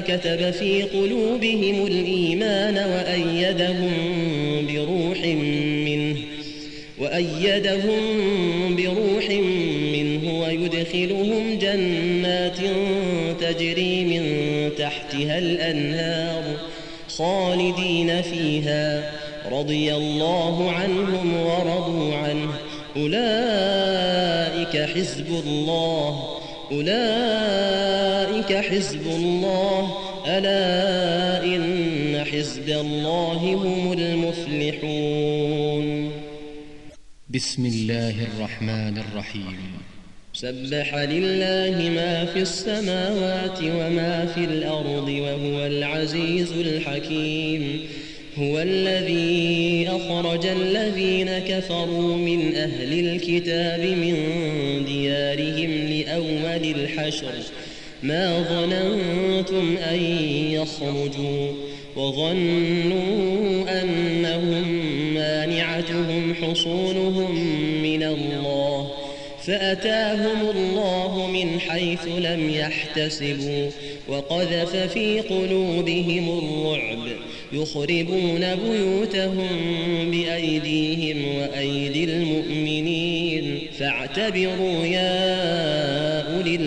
كتب في قلوبهم الإيمان وأيدهم بروح منه وأيدهم بروح منه ويدخلهم جنات تجري من تحتها الأنهار خالدين فيها رضي الله عنهم ورضوا عنه. أولئك حزب الله أولئك حزب الله. ألا إن حزب الله هم المفلحون. بسم الله الرحمن الرحيم. سبح لله ما في السماوات وما في الأرض وهو العزيز الحكيم. هو الذي أخرج الذين كفروا من أهل الكتاب من ديارهم لأول الحشر. ما ظننتم أن يخرجوا وظنوا أنهم مانعتهم حصونهم من الله فأتاهم الله من حيث لم يحتسبوا وقذف في قلوبهم الرعب يخربون بيوتهم بأيديهم وأيدي المؤمنين فاعتبروا يا